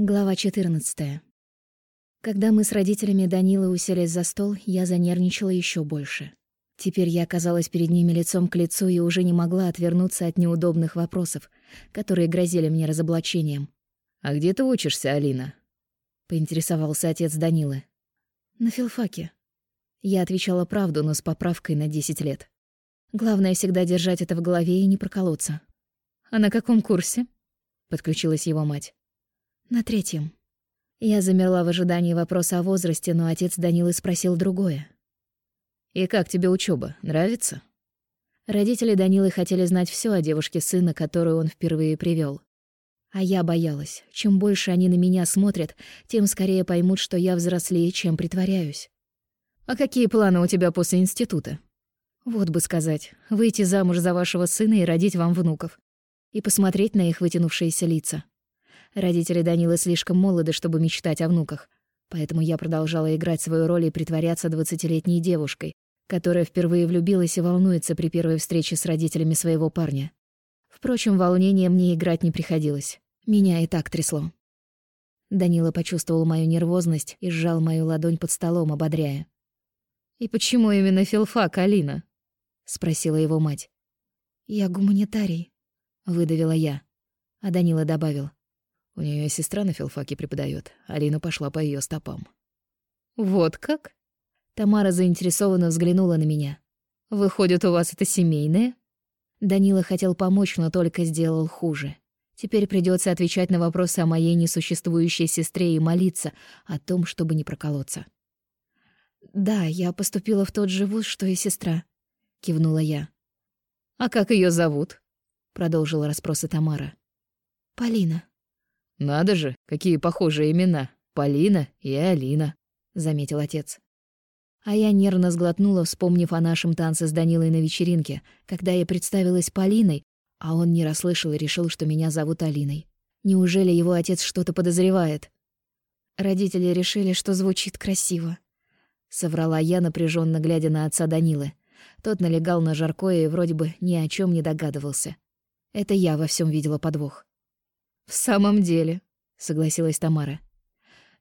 Глава 14. Когда мы с родителями Данилы уселись за стол, я занервничала еще больше. Теперь я оказалась перед ними лицом к лицу и уже не могла отвернуться от неудобных вопросов, которые грозили мне разоблачением. «А где ты учишься, Алина?» — поинтересовался отец Данилы. «На филфаке». Я отвечала правду, но с поправкой на 10 лет. Главное всегда держать это в голове и не проколоться. «А на каком курсе?» — подключилась его мать. На третьем. Я замерла в ожидании вопроса о возрасте, но отец Данилы спросил другое. «И как тебе учеба? Нравится?» Родители Данилы хотели знать все о девушке сына, которую он впервые привел. А я боялась. Чем больше они на меня смотрят, тем скорее поймут, что я взрослее, чем притворяюсь. «А какие планы у тебя после института?» Вот бы сказать, выйти замуж за вашего сына и родить вам внуков. И посмотреть на их вытянувшиеся лица. Родители Данилы слишком молоды, чтобы мечтать о внуках. Поэтому я продолжала играть свою роль и притворяться двадцатилетней девушкой, которая впервые влюбилась и волнуется при первой встрече с родителями своего парня. Впрочем, волнения мне играть не приходилось. Меня и так трясло. Данила почувствовал мою нервозность и сжал мою ладонь под столом, ободряя. «И почему именно филфак, Алина?» — спросила его мать. «Я гуманитарий», — выдавила я. А Данила добавил. У нее сестра на филфаке преподает. Алина пошла по ее стопам. Вот как? Тамара заинтересованно взглянула на меня. Выходит, у вас это семейное? Данила хотел помочь, но только сделал хуже. Теперь придется отвечать на вопросы о моей несуществующей сестре и молиться о том, чтобы не проколоться. «Да, я поступила в тот же вуз, что и сестра», — кивнула я. «А как ее зовут?» — продолжила расспросы Тамара. «Полина». «Надо же, какие похожие имена. Полина и Алина», — заметил отец. А я нервно сглотнула, вспомнив о нашем танце с Данилой на вечеринке, когда я представилась Полиной, а он не расслышал и решил, что меня зовут Алиной. Неужели его отец что-то подозревает? Родители решили, что звучит красиво. Соврала я, напряженно глядя на отца Данилы. Тот налегал на жаркое и вроде бы ни о чем не догадывался. Это я во всем видела подвох. «В самом деле», — согласилась Тамара.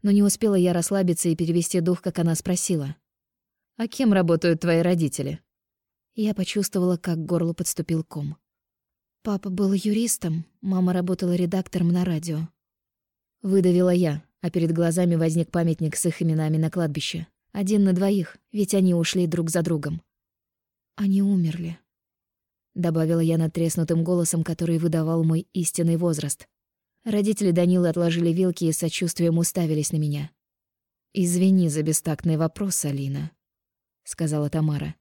Но не успела я расслабиться и перевести дух, как она спросила. «А кем работают твои родители?» Я почувствовала, как к горлу подступил ком. Папа был юристом, мама работала редактором на радио. Выдавила я, а перед глазами возник памятник с их именами на кладбище. Один на двоих, ведь они ушли друг за другом. Они умерли. Добавила я надтреснутым голосом, который выдавал мой истинный возраст. Родители Данилы отложили вилки и сочувствием уставились на меня. «Извини за бестактный вопрос, Алина», — сказала Тамара.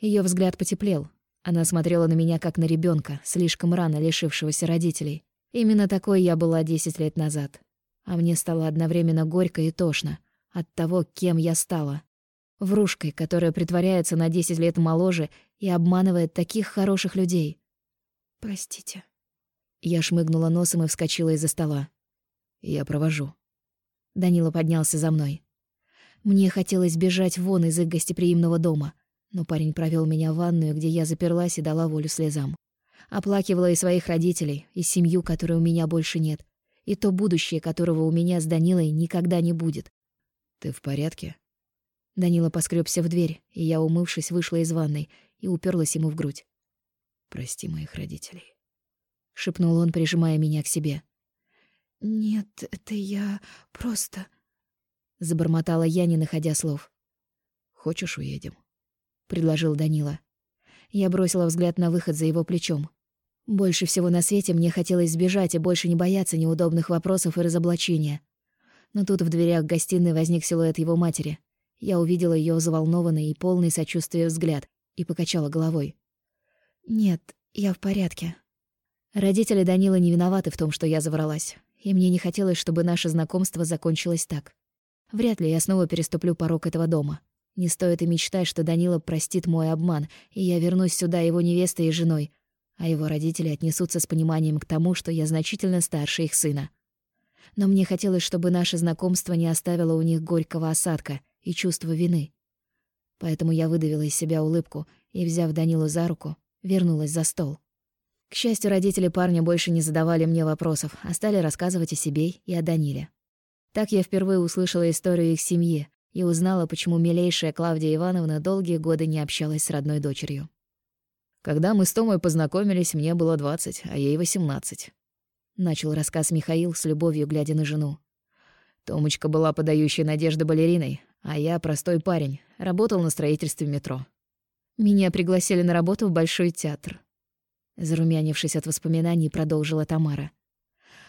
Ее взгляд потеплел. Она смотрела на меня, как на ребенка, слишком рано лишившегося родителей. Именно такой я была десять лет назад. А мне стало одновременно горько и тошно от того, кем я стала. Врушкой, которая притворяется на десять лет моложе и обманывает таких хороших людей. «Простите», я шмыгнула носом и вскочила из-за стола. «Я провожу». Данила поднялся за мной. Мне хотелось бежать вон из их гостеприимного дома, но парень провел меня в ванную, где я заперлась и дала волю слезам. Оплакивала и своих родителей, и семью, которой у меня больше нет, и то будущее, которого у меня с Данилой никогда не будет. «Ты в порядке?» Данила поскребся в дверь, и я, умывшись, вышла из ванной и уперлась ему в грудь. «Прости моих родителей» шепнул он, прижимая меня к себе. Нет, это я просто забормотала я, не находя слов. Хочешь, уедем? предложил Данила. Я бросила взгляд на выход за его плечом. Больше всего на свете мне хотелось сбежать и больше не бояться неудобных вопросов и разоблачения. Но тут в дверях гостиной возник силуэт его матери. Я увидела ее взволнованный и полный сочувствия взгляд и покачала головой. «Нет, я в порядке», Родители Данила не виноваты в том, что я завралась, и мне не хотелось, чтобы наше знакомство закончилось так. Вряд ли я снова переступлю порог этого дома. Не стоит и мечтать, что Данила простит мой обман, и я вернусь сюда его невестой и женой, а его родители отнесутся с пониманием к тому, что я значительно старше их сына. Но мне хотелось, чтобы наше знакомство не оставило у них горького осадка и чувства вины. Поэтому я выдавила из себя улыбку и, взяв Данилу за руку, вернулась за стол. К счастью, родители парня больше не задавали мне вопросов, а стали рассказывать о себе и о Даниле. Так я впервые услышала историю их семьи и узнала, почему милейшая Клавдия Ивановна долгие годы не общалась с родной дочерью. Когда мы с Томой познакомились, мне было 20, а ей 18. Начал рассказ Михаил с любовью, глядя на жену. Томочка была подающей надежды балериной, а я простой парень, работал на строительстве метро. Меня пригласили на работу в Большой театр. Зарумянившись от воспоминаний, продолжила Тамара.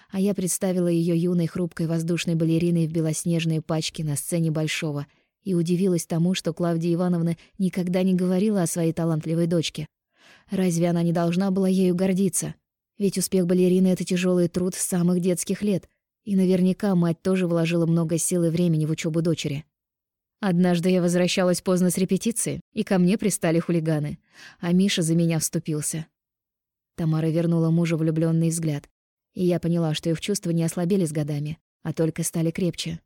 А я представила ее юной хрупкой воздушной балериной в белоснежной пачке на сцене Большого и удивилась тому, что Клавдия Ивановна никогда не говорила о своей талантливой дочке. Разве она не должна была ею гордиться? Ведь успех балерины — это тяжелый труд с самых детских лет, и наверняка мать тоже вложила много сил и времени в учебу дочери. Однажды я возвращалась поздно с репетиции, и ко мне пристали хулиганы, а Миша за меня вступился. Тамара вернула мужу влюбленный взгляд, и я поняла, что их чувства не ослабели с годами, а только стали крепче.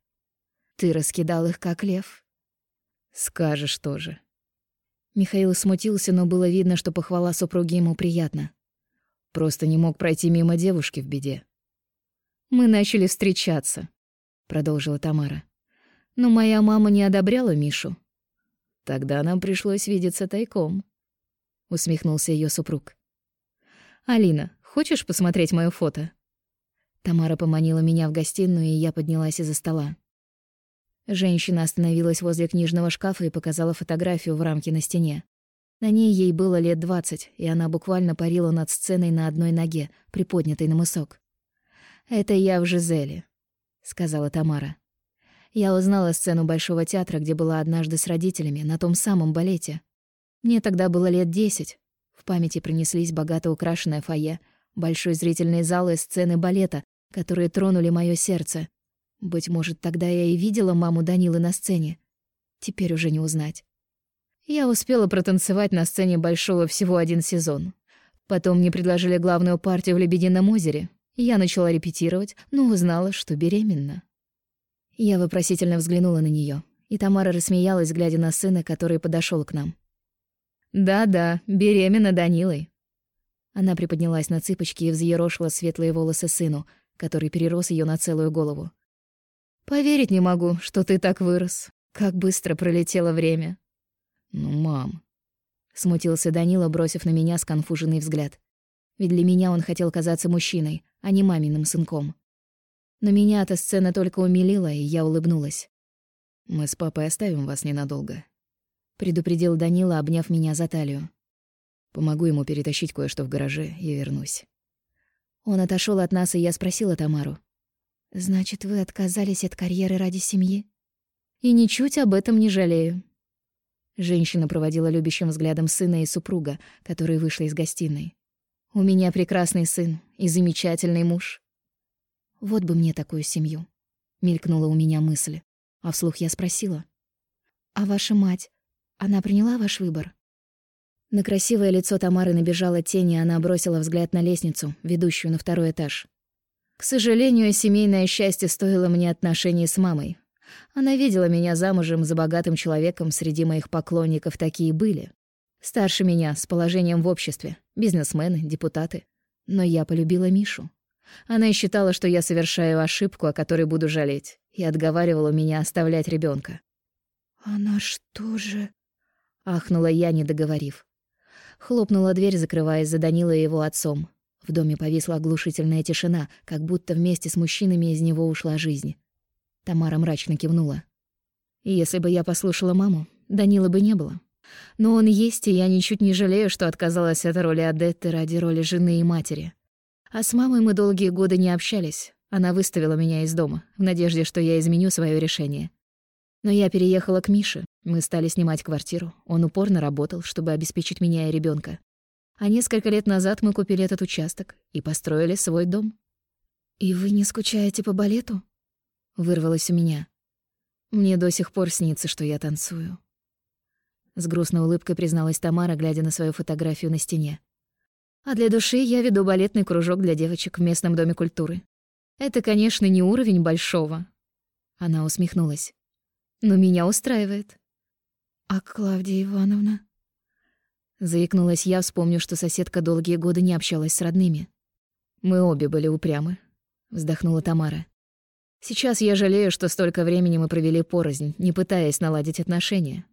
«Ты раскидал их, как лев». «Скажешь тоже», Михаил смутился, но было видно, что похвала супруги ему приятна. Просто не мог пройти мимо девушки в беде. «Мы начали встречаться», — продолжила Тамара. «Но моя мама не одобряла Мишу». «Тогда нам пришлось видеться тайком», — усмехнулся ее супруг. «Алина, хочешь посмотреть моё фото?» Тамара поманила меня в гостиную, и я поднялась из-за стола. Женщина остановилась возле книжного шкафа и показала фотографию в рамке на стене. На ней ей было лет двадцать, и она буквально парила над сценой на одной ноге, приподнятой на мысок. «Это я в Жизеле», — сказала Тамара. Я узнала сцену Большого театра, где была однажды с родителями, на том самом балете. Мне тогда было лет десять. В памяти принеслись богато украшенное фойе, большой зрительный зал и сцены балета, которые тронули моё сердце, быть может, тогда я и видела маму Данилы на сцене. Теперь уже не узнать. Я успела протанцевать на сцене Большого всего один сезон. Потом мне предложили главную партию в «Лебедином озере». Я начала репетировать, но узнала, что беременна. Я вопросительно взглянула на нее, и Тамара рассмеялась, глядя на сына, который подошел к нам. «Да-да, беременна Данилой». Она приподнялась на цыпочки и взъерошила светлые волосы сыну, который перерос ее на целую голову. Поверить не могу, что ты так вырос. Как быстро пролетело время. Ну, мам. Смутился Данила, бросив на меня сконфуженный взгляд. Ведь для меня он хотел казаться мужчиной, а не маминым сынком. Но меня эта сцена только умилила, и я улыбнулась. «Мы с папой оставим вас ненадолго», — предупредил Данила, обняв меня за талию. «Помогу ему перетащить кое-что в гараже и вернусь». Он отошел от нас, и я спросила Тамару. Значит, вы отказались от карьеры ради семьи? И ничуть об этом не жалею. Женщина проводила любящим взглядом сына и супруга, которые вышли из гостиной. У меня прекрасный сын и замечательный муж. Вот бы мне такую семью. Мелькнула у меня мысль, а вслух я спросила: "А ваша мать, она приняла ваш выбор?" На красивое лицо Тамары набежала тень, и она бросила взгляд на лестницу, ведущую на второй этаж. К сожалению, семейное счастье стоило мне отношений с мамой. Она видела меня замужем за богатым человеком, среди моих поклонников такие были. Старше меня, с положением в обществе, бизнесмены, депутаты. Но я полюбила Мишу. Она считала, что я совершаю ошибку, о которой буду жалеть, и отговаривала меня оставлять ребенка. «Она что же...» — ахнула я, не договорив. Хлопнула дверь, закрываясь за Данила и его отцом. В доме повисла оглушительная тишина, как будто вместе с мужчинами из него ушла жизнь. Тамара мрачно кивнула. «Если бы я послушала маму, Данила бы не было. Но он есть, и я ничуть не жалею, что отказалась от роли Адетты ради роли жены и матери. А с мамой мы долгие годы не общались. Она выставила меня из дома, в надежде, что я изменю свое решение. Но я переехала к Мише. Мы стали снимать квартиру. Он упорно работал, чтобы обеспечить меня и ребенка. А несколько лет назад мы купили этот участок и построили свой дом. «И вы не скучаете по балету?» — вырвалось у меня. Мне до сих пор снится, что я танцую. С грустной улыбкой призналась Тамара, глядя на свою фотографию на стене. А для души я веду балетный кружок для девочек в местном доме культуры. Это, конечно, не уровень большого. Она усмехнулась. Но меня устраивает. А Клавдия Ивановна? Заикнулась я, вспомню, что соседка долгие годы не общалась с родными. Мы обе были упрямы, вздохнула Тамара. Сейчас я жалею, что столько времени мы провели порознь, не пытаясь наладить отношения.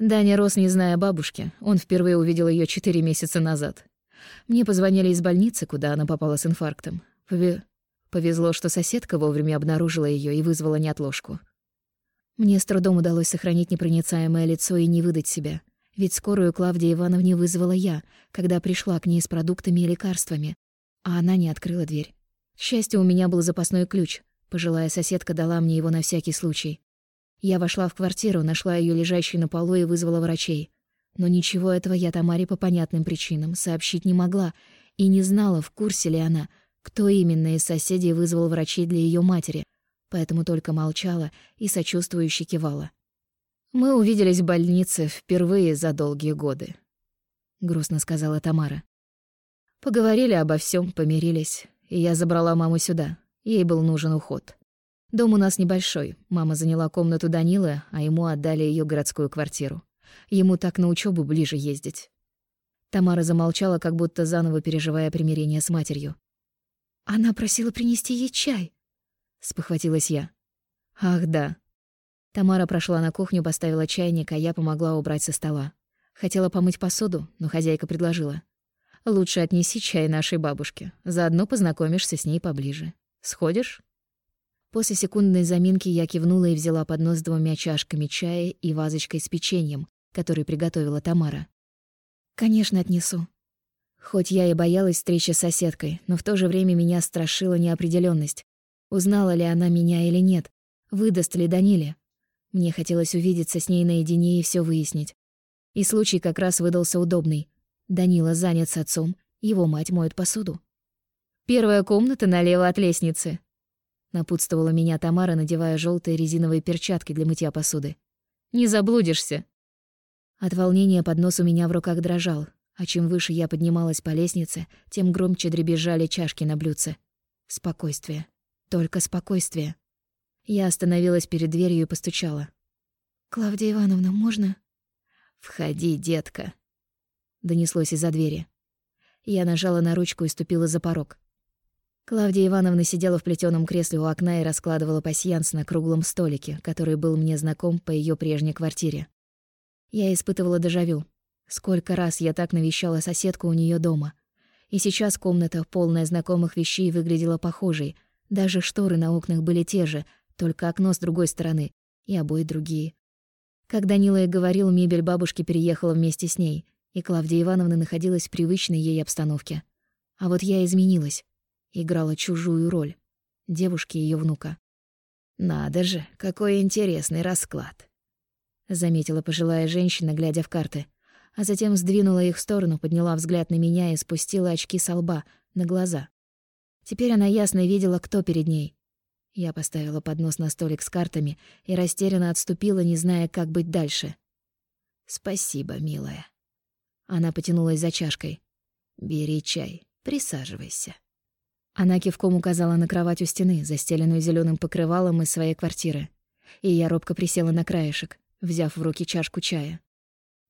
Даня рос, не зная бабушки. Он впервые увидел ее четыре месяца назад. Мне позвонили из больницы, куда она попала с инфарктом. Пове... Повезло, что соседка вовремя обнаружила ее и вызвала неотложку. Мне с трудом удалось сохранить непроницаемое лицо и не выдать себя. Ведь скорую Клавдия Ивановне вызвала я, когда пришла к ней с продуктами и лекарствами, а она не открыла дверь. К счастью, у меня был запасной ключ. Пожилая соседка дала мне его на всякий случай. Я вошла в квартиру, нашла ее лежащей на полу и вызвала врачей. Но ничего этого я Тамаре по понятным причинам сообщить не могла и не знала, в курсе ли она, кто именно из соседей вызвал врачей для ее матери, поэтому только молчала и сочувствующе кивала. «Мы увиделись в больнице впервые за долгие годы», — грустно сказала Тамара. Поговорили обо всем, помирились, и я забрала маму сюда. Ей был нужен уход. Дом у нас небольшой. Мама заняла комнату Данилы, а ему отдали ее городскую квартиру. Ему так на учебу ближе ездить. Тамара замолчала, как будто заново переживая примирение с матерью. «Она просила принести ей чай», — спохватилась я. «Ах, да». Тамара прошла на кухню, поставила чайник, а я помогла убрать со стола. Хотела помыть посуду, но хозяйка предложила. «Лучше отнеси чай нашей бабушке, заодно познакомишься с ней поближе. Сходишь?» После секундной заминки я кивнула и взяла поднос с двумя чашками чая и вазочкой с печеньем, который приготовила Тамара. «Конечно, отнесу». Хоть я и боялась встречи с соседкой, но в то же время меня страшила неопределенность. Узнала ли она меня или нет? Выдаст ли Даниле? Мне хотелось увидеться с ней наедине и все выяснить. И случай как раз выдался удобный. Данила занят с отцом, его мать моет посуду. «Первая комната налево от лестницы», напутствовала меня Тамара, надевая желтые резиновые перчатки для мытья посуды. Не заблудишься. От волнения поднос у меня в руках дрожал, а чем выше я поднималась по лестнице, тем громче дребезжали чашки на блюдце. Спокойствие. Только спокойствие. Я остановилась перед дверью и постучала. «Клавдия Ивановна, можно?» «Входи, детка», — донеслось из-за двери. Я нажала на ручку и ступила за порог. Клавдия Ивановна сидела в плетеном кресле у окна и раскладывала пасьянс на круглом столике, который был мне знаком по ее прежней квартире. Я испытывала дежавю. Сколько раз я так навещала соседку у нее дома. И сейчас комната, полная знакомых вещей, выглядела похожей. Даже шторы на окнах были те же, только окно с другой стороны, и обои другие. Как Данила и говорил, мебель бабушки переехала вместе с ней, и Клавдия Ивановна находилась в привычной ей обстановке. А вот я изменилась играла чужую роль. Девушки ее внука. «Надо же, какой интересный расклад!» Заметила пожилая женщина, глядя в карты. А затем сдвинула их в сторону, подняла взгляд на меня и спустила очки со лба, на глаза. Теперь она ясно видела, кто перед ней. Я поставила поднос на столик с картами и растерянно отступила, не зная, как быть дальше. «Спасибо, милая». Она потянулась за чашкой. «Бери чай, присаживайся». Она кивком указала на кровать у стены, застеленную зеленым покрывалом из своей квартиры. И я робко присела на краешек, взяв в руки чашку чая.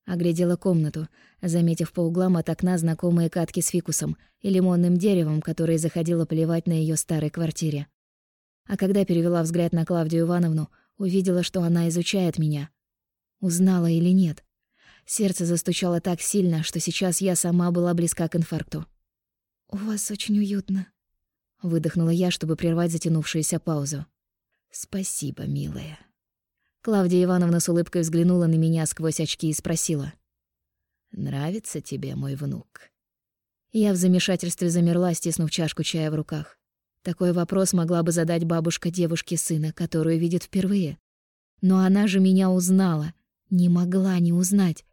Оглядела комнату, заметив по углам от окна знакомые катки с фикусом и лимонным деревом, которое заходило поливать на ее старой квартире. А когда перевела взгляд на Клавдию Ивановну, увидела, что она изучает меня. Узнала или нет. Сердце застучало так сильно, что сейчас я сама была близка к инфаркту. «У вас очень уютно», Выдохнула я, чтобы прервать затянувшуюся паузу. «Спасибо, милая». Клавдия Ивановна с улыбкой взглянула на меня сквозь очки и спросила. «Нравится тебе мой внук?» Я в замешательстве замерла, стиснув чашку чая в руках. Такой вопрос могла бы задать бабушка девушки сына, которую видит впервые. Но она же меня узнала. Не могла не узнать.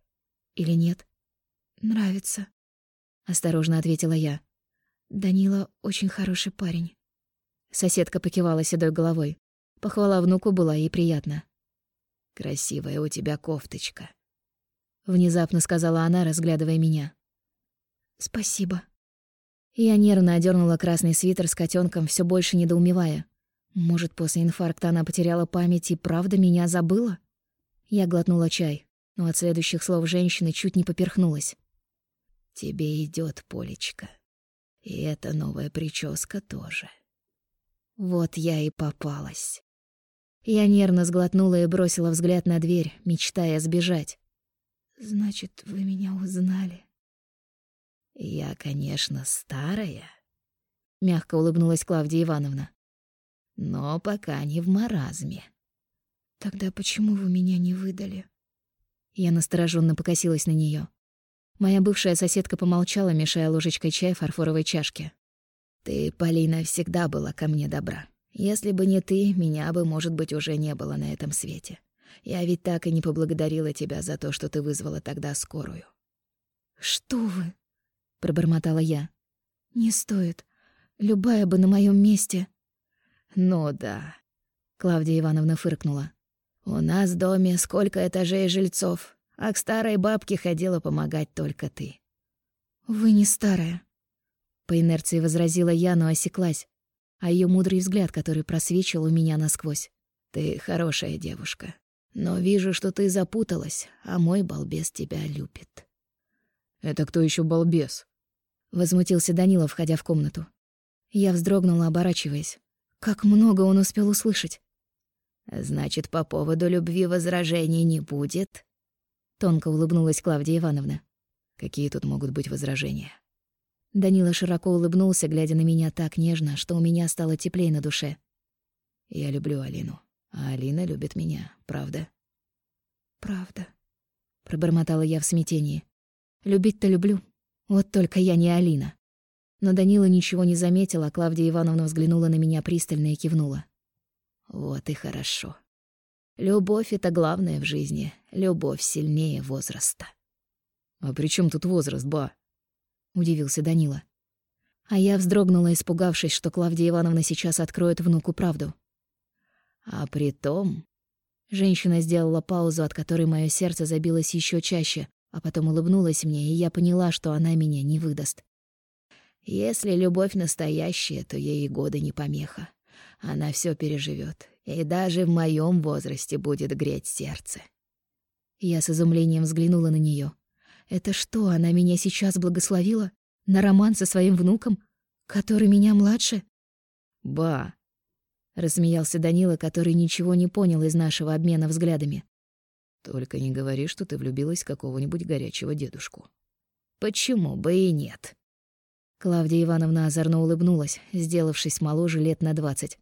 Или нет? «Нравится», — осторожно ответила я. Данила очень хороший парень. Соседка покивала седой головой. Похвала внуку была ей приятна. «Красивая у тебя кофточка», — внезапно сказала она, разглядывая меня. «Спасибо». Я нервно одернула красный свитер с котенком, все больше недоумевая. Может, после инфаркта она потеряла память и правда меня забыла? Я глотнула чай, но от следующих слов женщины чуть не поперхнулась. «Тебе идет, Полечка. И эта новая прическа тоже». Вот я и попалась. Я нервно сглотнула и бросила взгляд на дверь, мечтая сбежать. «Значит, вы меня узнали?» «Я, конечно, старая», — мягко улыбнулась Клавдия Ивановна. «Но пока не в маразме». «Тогда почему вы меня не выдали?» Я настороженно покосилась на нее. Моя бывшая соседка помолчала, мешая ложечкой чай в фарфоровой чашке. «Ты, Полина, всегда была ко мне добра. Если бы не ты, меня бы, может быть, уже не было на этом свете. Я ведь так и не поблагодарила тебя за то, что ты вызвала тогда скорую». «Что вы?» — пробормотала я. «Не стоит. Любая бы на моем месте». «Ну да», — Клавдия Ивановна фыркнула. У нас в доме сколько этажей жильцов, а к старой бабке ходила помогать только ты. Вы не старая, по инерции возразила я, но осеклась, а ее мудрый взгляд, который просвечивал у меня насквозь. Ты хорошая девушка, но вижу, что ты запуталась, а мой балбес тебя любит. Это кто еще балбес? возмутился Данила, входя в комнату. Я вздрогнула, оборачиваясь. Как много он успел услышать. Значит, по поводу любви возражений не будет? Тонко улыбнулась Клавдия Ивановна. Какие тут могут быть возражения? Данила широко улыбнулся, глядя на меня так нежно, что у меня стало теплее на душе. Я люблю Алину, а Алина любит меня, правда? Правда, пробормотала я в смятении. Любить-то люблю. Вот только я не Алина. Но Данила ничего не заметил, а Клавдия Ивановна взглянула на меня пристально и кивнула. Вот и хорошо. Любовь — это главное в жизни. Любовь сильнее возраста. «А при чем тут возраст, ба?» — удивился Данила. А я вздрогнула, испугавшись, что Клавдия Ивановна сейчас откроет внуку правду. «А при том...» Женщина сделала паузу, от которой мое сердце забилось еще чаще, а потом улыбнулась мне, и я поняла, что она меня не выдаст. «Если любовь настоящая, то ей и годы не помеха. Она все переживет, и даже в моем возрасте будет греть сердце. Я с изумлением взглянула на нее. Это что, она меня сейчас благословила? На роман со своим внуком, который меня младше? Ба, рассмеялся Данила, который ничего не понял из нашего обмена взглядами. Только не говори, что ты влюбилась в какого-нибудь горячего дедушку. Почему бы и нет? Клавдия Ивановна озорно улыбнулась, сделавшись моложе лет на двадцать.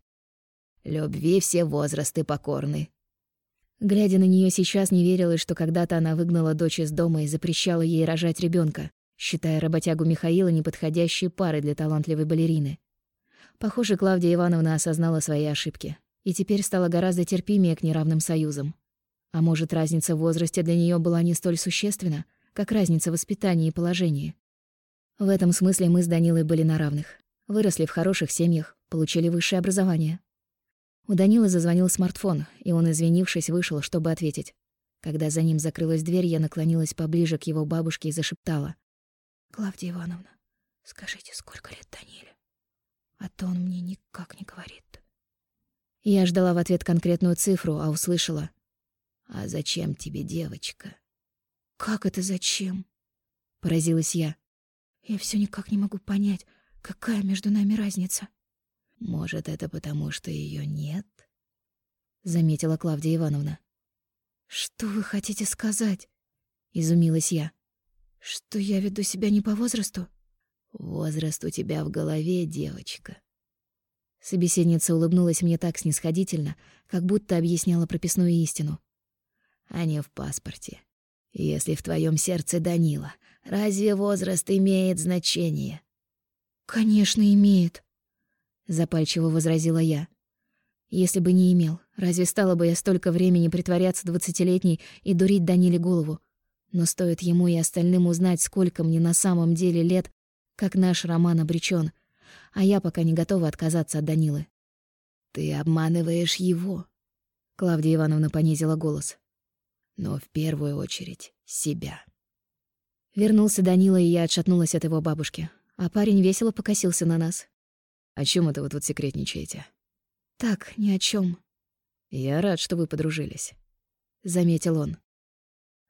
Любви все возрасты покорны. Глядя на нее сейчас, не верилось, что когда-то она выгнала дочь из дома и запрещала ей рожать ребенка, считая работягу Михаила неподходящей парой для талантливой балерины. Похоже, Клавдия Ивановна осознала свои ошибки и теперь стала гораздо терпимее к неравным союзам. А может, разница в возрасте для нее была не столь существенна, как разница в воспитании и положении. В этом смысле мы с Данилой были на равных. Выросли в хороших семьях, получили высшее образование, у Данилы зазвонил смартфон, и он, извинившись, вышел, чтобы ответить. Когда за ним закрылась дверь, я наклонилась поближе к его бабушке и зашептала. «Клавдия Ивановна, скажите, сколько лет Даниле? А то он мне никак не говорит». Я ждала в ответ конкретную цифру, а услышала. «А зачем тебе девочка?» «Как это зачем?» — поразилась я. «Я все никак не могу понять, какая между нами разница». Может, это потому, что ее нет? заметила Клавдия Ивановна. Что вы хотите сказать? изумилась я. Что я веду себя не по возрасту? Возраст у тебя в голове, девочка. Собеседница улыбнулась мне так снисходительно, как будто объясняла прописную истину. А не в паспорте. Если в твоем сердце Данила, разве возраст имеет значение? Конечно, имеет запальчиво возразила я. Если бы не имел, разве стало бы я столько времени притворяться двадцатилетней и дурить Даниле голову? Но стоит ему и остальным узнать, сколько мне на самом деле лет, как наш роман обречён, а я пока не готова отказаться от Данилы. Ты обманываешь его, Клавдия Ивановна понизила голос. Но в первую очередь себя. Вернулся Данила, и я отшатнулась от его бабушки, а парень весело покосился на нас, о чем это вы тут секретничаете? Так, ни о чем. Я рад, что вы подружились, заметил он.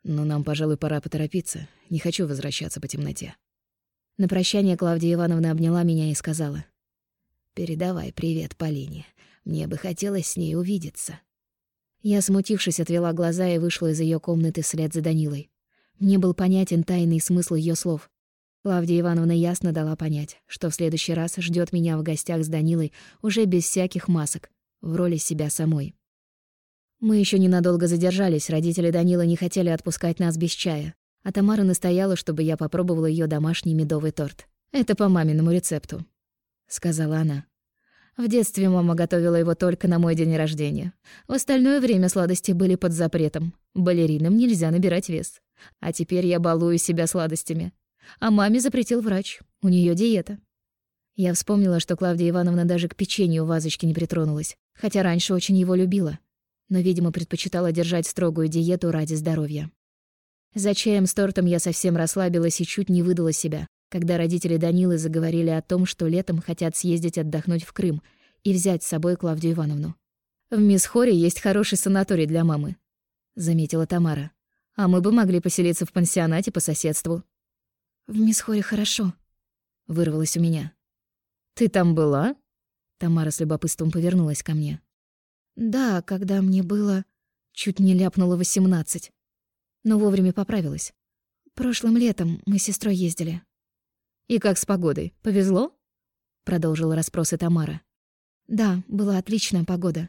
Но нам, пожалуй, пора поторопиться. Не хочу возвращаться по темноте. На прощание Клавдия Ивановна обняла меня и сказала. «Передавай привет Полине. Мне бы хотелось с ней увидеться». Я, смутившись, отвела глаза и вышла из ее комнаты вслед за Данилой. Мне был понятен тайный смысл ее слов. Клавдия Ивановна ясно дала понять, что в следующий раз ждет меня в гостях с Данилой уже без всяких масок, в роли себя самой. Мы еще ненадолго задержались, родители Данила не хотели отпускать нас без чая, а Тамара настояла, чтобы я попробовала ее домашний медовый торт. «Это по маминому рецепту», — сказала она. В детстве мама готовила его только на мой день рождения. В остальное время сладости были под запретом. Балеринам нельзя набирать вес. А теперь я балую себя сладостями. А маме запретил врач. У нее диета. Я вспомнила, что Клавдия Ивановна даже к печенью вазочки не притронулась, хотя раньше очень его любила, но, видимо, предпочитала держать строгую диету ради здоровья. За чаем с тортом я совсем расслабилась и чуть не выдала себя, когда родители Данилы заговорили о том, что летом хотят съездить отдохнуть в Крым и взять с собой Клавдию Ивановну. «В мисс Хоре есть хороший санаторий для мамы», — заметила Тамара. «А мы бы могли поселиться в пансионате по соседству». «В мисс Хоре хорошо», — вырвалось у меня. «Ты там была?» Тамара с любопытством повернулась ко мне. «Да, когда мне было...» Чуть не ляпнула восемнадцать. Но вовремя поправилась. «Прошлым летом мы с сестрой ездили». «И как с погодой? Повезло?» Продолжила расспросы Тамара. «Да, была отличная погода».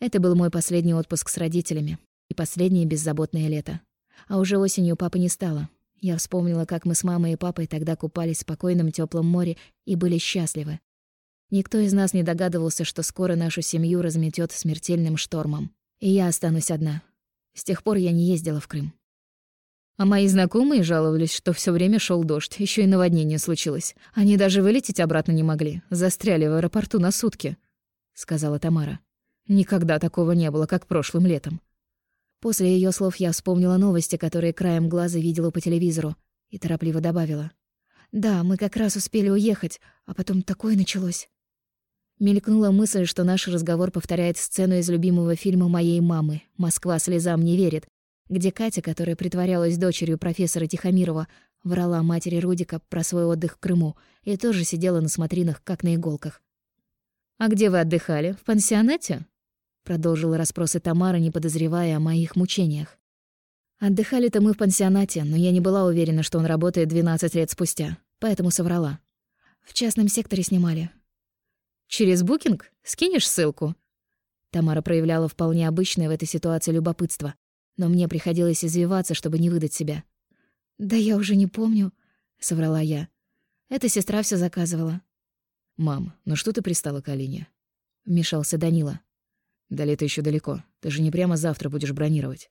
Это был мой последний отпуск с родителями и последнее беззаботное лето. А уже осенью папы не стало. Я вспомнила, как мы с мамой и папой тогда купались в спокойном теплом море и были счастливы. Никто из нас не догадывался, что скоро нашу семью разметет смертельным штормом. И я останусь одна. С тех пор я не ездила в Крым. А мои знакомые жаловались, что все время шел дождь, еще и наводнение случилось. Они даже вылететь обратно не могли, застряли в аэропорту на сутки, сказала Тамара. Никогда такого не было, как прошлым летом. После ее слов я вспомнила новости, которые краем глаза видела по телевизору, и торопливо добавила: "Да, мы как раз успели уехать, а потом такое началось". Мелькнула мысль, что наш разговор повторяет сцену из любимого фильма моей мамы «Москва слезам не верит», где Катя, которая притворялась дочерью профессора Тихомирова, врала матери Рудика про свой отдых в Крыму и тоже сидела на смотринах, как на иголках. «А где вы отдыхали? В пансионате?» Продолжила расспросы Тамара, не подозревая о моих мучениях. Отдыхали-то мы в пансионате, но я не была уверена, что он работает 12 лет спустя, поэтому соврала. В частном секторе снимали. «Через букинг? Скинешь ссылку?» Тамара проявляла вполне обычное в этой ситуации любопытство но мне приходилось извиваться, чтобы не выдать себя. «Да я уже не помню», — соврала я. Эта сестра все заказывала. «Мам, ну что ты пристала к Алине?» — вмешался Данила. «До лета еще далеко. Ты же не прямо завтра будешь бронировать».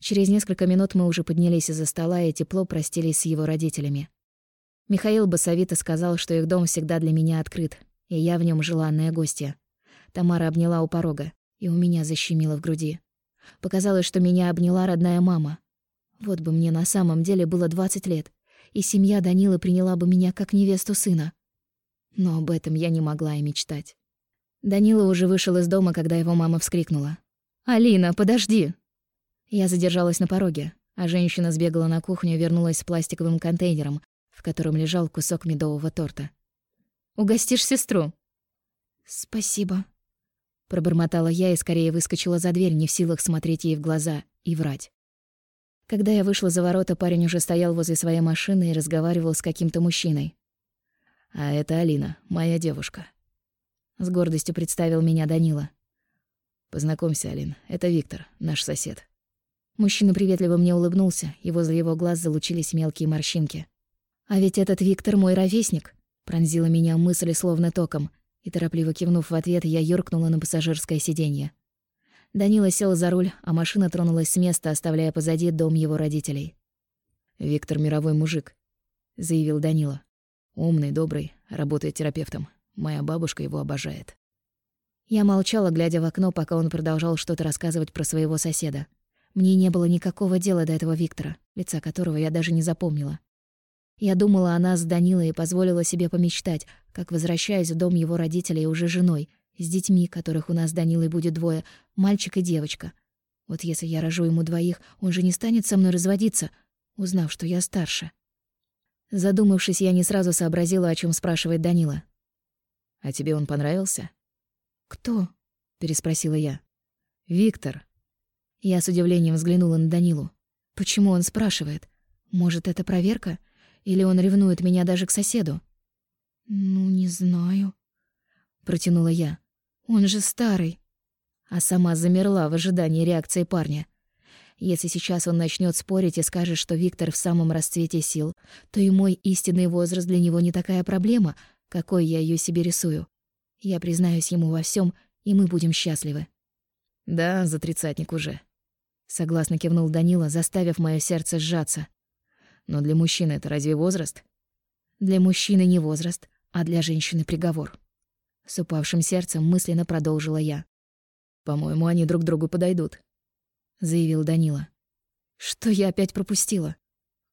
Через несколько минут мы уже поднялись из-за стола и тепло простились с его родителями. Михаил басовито сказал, что их дом всегда для меня открыт, и я в нем желанная гостья. Тамара обняла у порога, и у меня защемило в груди. Показалось, что меня обняла родная мама. Вот бы мне на самом деле было 20 лет, и семья Данила приняла бы меня как невесту сына. Но об этом я не могла и мечтать. Данила уже вышел из дома, когда его мама вскрикнула. «Алина, подожди!» Я задержалась на пороге, а женщина сбегала на кухню и вернулась с пластиковым контейнером, в котором лежал кусок медового торта. «Угостишь сестру?» «Спасибо», Пробормотала я и скорее выскочила за дверь, не в силах смотреть ей в глаза и врать. Когда я вышла за ворота, парень уже стоял возле своей машины и разговаривал с каким-то мужчиной. «А это Алина, моя девушка». С гордостью представил меня Данила. «Познакомься, Алин, это Виктор, наш сосед». Мужчина приветливо мне улыбнулся, и возле его глаз залучились мелкие морщинки. «А ведь этот Виктор мой ровесник», — пронзила меня мысль словно током — и торопливо кивнув в ответ, я юркнула на пассажирское сиденье. Данила сел за руль, а машина тронулась с места, оставляя позади дом его родителей. «Виктор — мировой мужик», — заявил Данила. «Умный, добрый, работает терапевтом. Моя бабушка его обожает». Я молчала, глядя в окно, пока он продолжал что-то рассказывать про своего соседа. Мне не было никакого дела до этого Виктора, лица которого я даже не запомнила. Я думала о нас с Данилой и позволила себе помечтать, как возвращаюсь в дом его родителей уже женой, с детьми, которых у нас с Данилой будет двое, мальчик и девочка. Вот если я рожу ему двоих, он же не станет со мной разводиться, узнав, что я старше. Задумавшись, я не сразу сообразила, о чем спрашивает Данила. «А тебе он понравился?» «Кто?» — переспросила я. «Виктор». Я с удивлением взглянула на Данилу. Почему он спрашивает? Может, это проверка? Или он ревнует меня даже к соседу? «Ну, не знаю», — протянула я. «Он же старый». А сама замерла в ожидании реакции парня. Если сейчас он начнет спорить и скажет, что Виктор в самом расцвете сил, то и мой истинный возраст для него не такая проблема, какой я ее себе рисую. Я признаюсь ему во всем, и мы будем счастливы. «Да, за тридцатник уже», — согласно кивнул Данила, заставив мое сердце сжаться. «Но для мужчины это разве возраст?» «Для мужчины не возраст, а для женщины приговор». С упавшим сердцем мысленно продолжила я. «По-моему, они друг другу подойдут», — заявил Данила. «Что я опять пропустила?»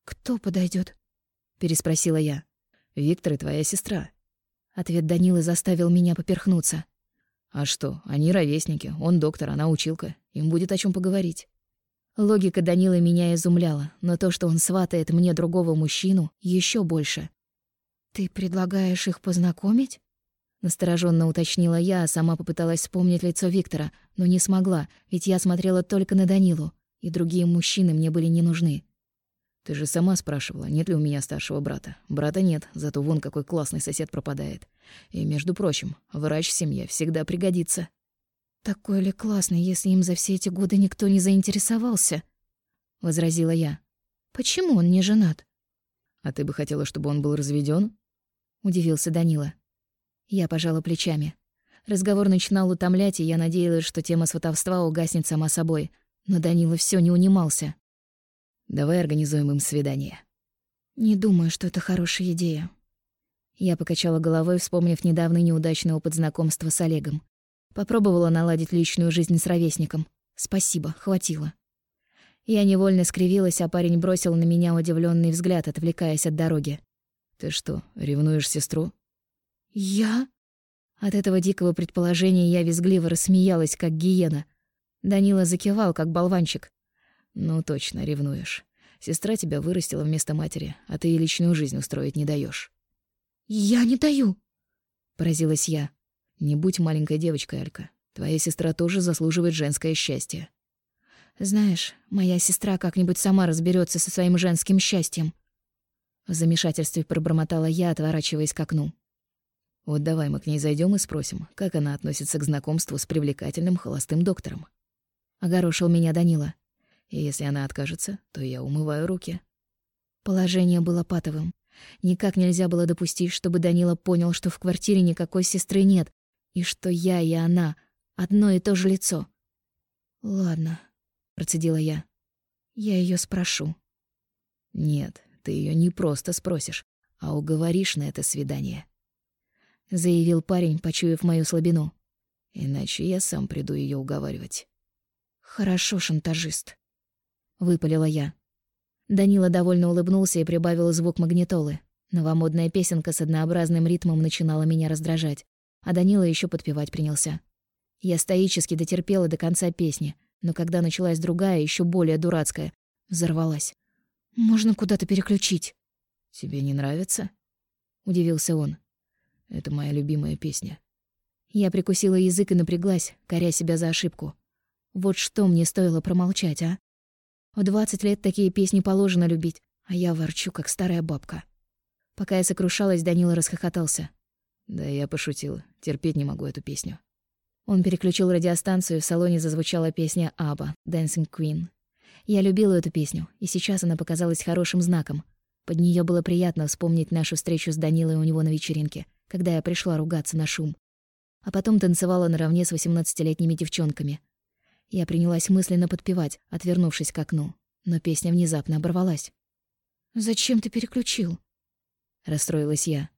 «Кто подойдет? переспросила я. «Виктор и твоя сестра». Ответ Данилы заставил меня поперхнуться. А что, они ровесники, он доктор, она училка. Им будет о чем поговорить. Логика Данилы меня изумляла, но то, что он сватает мне другого мужчину, еще больше. «Ты предлагаешь их познакомить?» Настороженно уточнила я, а сама попыталась вспомнить лицо Виктора, но не смогла, ведь я смотрела только на Данилу, и другие мужчины мне были не нужны. Ты же сама спрашивала, нет ли у меня старшего брата. Брата нет, зато вон какой классный сосед пропадает. И, между прочим, врач в семье всегда пригодится. «Такой ли классный, если им за все эти годы никто не заинтересовался?» — возразила я. «Почему он не женат?» «А ты бы хотела, чтобы он был разведён?» — удивился Данила. Я пожала плечами. Разговор начинал утомлять, и я надеялась, что тема сватовства угаснет сама собой. Но Данила всё не унимался. Давай организуем им свидание. Не думаю, что это хорошая идея. Я покачала головой, вспомнив недавний неудачный опыт знакомства с Олегом. Попробовала наладить личную жизнь с ровесником. Спасибо, хватило. Я невольно скривилась, а парень бросил на меня удивленный взгляд, отвлекаясь от дороги. «Ты что, ревнуешь сестру?» «Я?» От этого дикого предположения я визгливо рассмеялась, как гиена. Данила закивал, как болванчик. Ну точно, ревнуешь. Сестра тебя вырастила вместо матери, а ты ей личную жизнь устроить не даешь. Я не даю, поразилась я. Не будь маленькой девочкой, Алька. Твоя сестра тоже заслуживает женское счастье. Знаешь, моя сестра как-нибудь сама разберется со своим женским счастьем. В замешательстве пробормотала я, отворачиваясь к окну. Вот давай мы к ней зайдем и спросим, как она относится к знакомству с привлекательным холостым доктором. Огорошил меня Данила. И если она откажется, то я умываю руки. Положение было патовым. Никак нельзя было допустить, чтобы Данила понял, что в квартире никакой сестры нет, и что я и она — одно и то же лицо. «Ладно», — процедила я. «Я ее спрошу». «Нет, ты ее не просто спросишь, а уговоришь на это свидание», — заявил парень, почуяв мою слабину. «Иначе я сам приду ее уговаривать». «Хорошо, шантажист». — выпалила я. Данила довольно улыбнулся и прибавил звук магнитолы. Новомодная песенка с однообразным ритмом начинала меня раздражать, а Данила еще подпевать принялся. Я стоически дотерпела до конца песни, но когда началась другая, еще более дурацкая, взорвалась. «Можно куда-то переключить?» «Тебе не нравится?» — удивился он. «Это моя любимая песня». Я прикусила язык и напряглась, коря себя за ошибку. Вот что мне стоило промолчать, а? В двадцать лет такие песни положено любить, а я ворчу, как старая бабка. Пока я сокрушалась, Данила расхохотался. Да я пошутил, терпеть не могу эту песню. Он переключил радиостанцию, в салоне зазвучала песня Аба «Dancing Queen». Я любила эту песню, и сейчас она показалась хорошим знаком. Под нее было приятно вспомнить нашу встречу с Данилой у него на вечеринке, когда я пришла ругаться на шум. А потом танцевала наравне с восемнадцатилетними девчонками, я принялась мысленно подпевать, отвернувшись к окну, но песня внезапно оборвалась. «Зачем ты переключил?» — расстроилась я.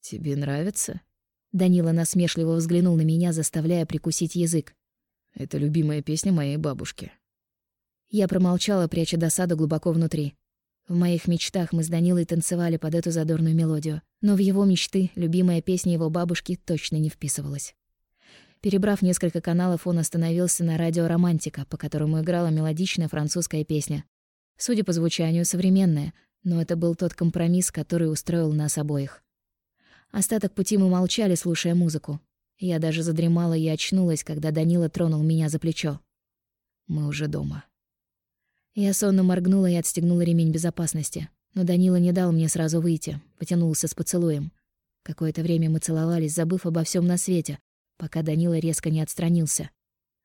«Тебе нравится?» Данила насмешливо взглянул на меня, заставляя прикусить язык. «Это любимая песня моей бабушки». Я промолчала, пряча досаду глубоко внутри. В моих мечтах мы с Данилой танцевали под эту задорную мелодию, но в его мечты любимая песня его бабушки точно не вписывалась. Перебрав несколько каналов, он остановился на радио «Романтика», по которому играла мелодичная французская песня. Судя по звучанию, современная, но это был тот компромисс, который устроил нас обоих. Остаток пути мы молчали, слушая музыку. Я даже задремала и очнулась, когда Данила тронул меня за плечо. «Мы уже дома». Я сонно моргнула и отстегнула ремень безопасности. Но Данила не дал мне сразу выйти, потянулся с поцелуем. Какое-то время мы целовались, забыв обо всем на свете, пока Данила резко не отстранился.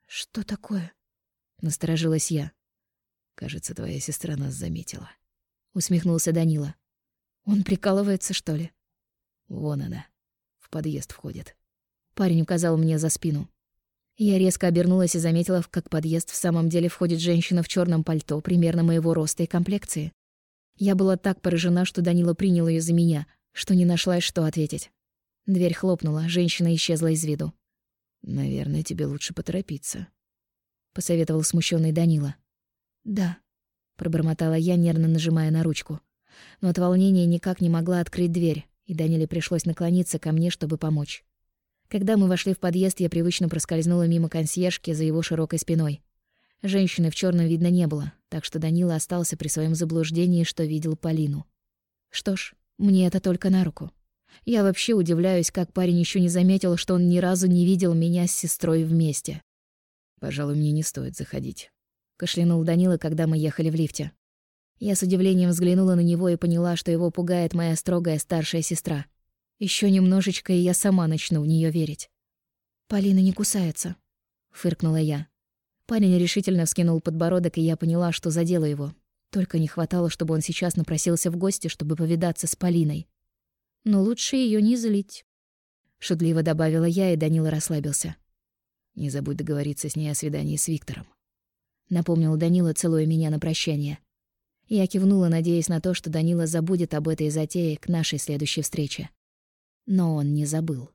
«Что такое?» — насторожилась я. «Кажется, твоя сестра нас заметила», — усмехнулся Данила. «Он прикалывается, что ли?» «Вон она. В подъезд входит». Парень указал мне за спину. Я резко обернулась и заметила, как подъезд в самом деле входит женщина в черном пальто, примерно моего роста и комплекции. Я была так поражена, что Данила принял ее за меня, что не нашлась, что ответить. Дверь хлопнула, женщина исчезла из виду. «Наверное, тебе лучше поторопиться», — посоветовал смущенный Данила. «Да», — пробормотала я, нервно нажимая на ручку. Но от волнения никак не могла открыть дверь, и Даниле пришлось наклониться ко мне, чтобы помочь. Когда мы вошли в подъезд, я привычно проскользнула мимо консьержки за его широкой спиной. Женщины в черном видно не было, так что Данила остался при своем заблуждении, что видел Полину. Что ж, мне это только на руку. Я вообще удивляюсь, как парень еще не заметил, что он ни разу не видел меня с сестрой вместе. «Пожалуй, мне не стоит заходить», — кашлянул Данила, когда мы ехали в лифте. Я с удивлением взглянула на него и поняла, что его пугает моя строгая старшая сестра. Еще немножечко, и я сама начну в нее верить. «Полина не кусается», — фыркнула я. Парень решительно вскинул подбородок, и я поняла, что задела его. Только не хватало, чтобы он сейчас напросился в гости, чтобы повидаться с Полиной но лучше ее не злить. Шутливо добавила я, и Данила расслабился. «Не забудь договориться с ней о свидании с Виктором», — напомнил Данила, целуя меня на прощание. Я кивнула, надеясь на то, что Данила забудет об этой затее к нашей следующей встрече. Но он не забыл.